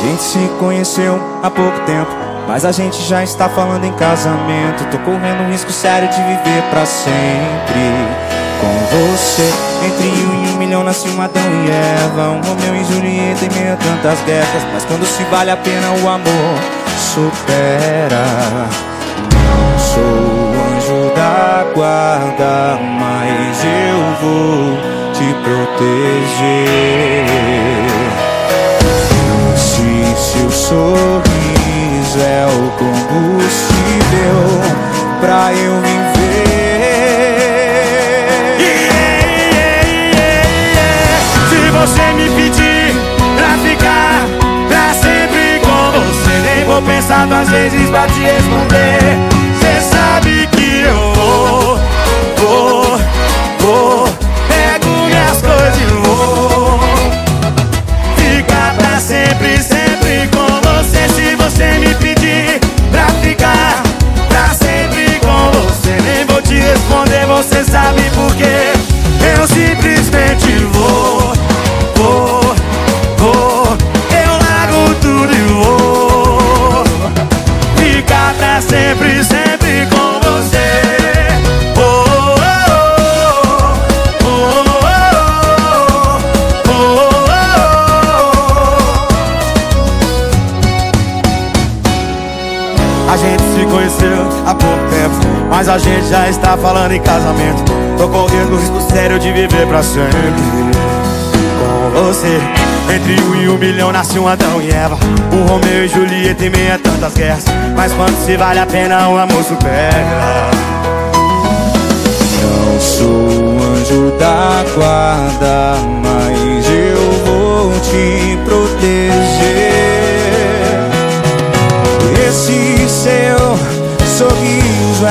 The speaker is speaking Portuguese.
gente se conheceu há pouco tempo, mas a gente já está falando em casamento. Tô correndo um risco sério de viver pra sempre com você. Entre um e um milhão nasce um Adão e Eva, um Romeu e Julieta em meio a tantas guerras. Mas quando se vale a pena, o amor supera. Não sou o anjo da guarda, mas eu vou te proteger. Se seu sorriso é o combustível pra eu viver. Se você me pedir pra ficar pra sempre com você, nem vou pensar duas vezes pra te responder. Sempre, sempre com você. A gente se conheceu há pouco tempo, mas a gente já está falando em casamento. Tô correndo risco sério de viver pra sempre você. Entre um e um milhão nasce um Adão e Eva Um Romeu e Julieta em meio a tantas guerras Mas quando se vale a pena o amor supera Não sou o anjo da guarda, mas eu vou te proteger. Esse seu sorriso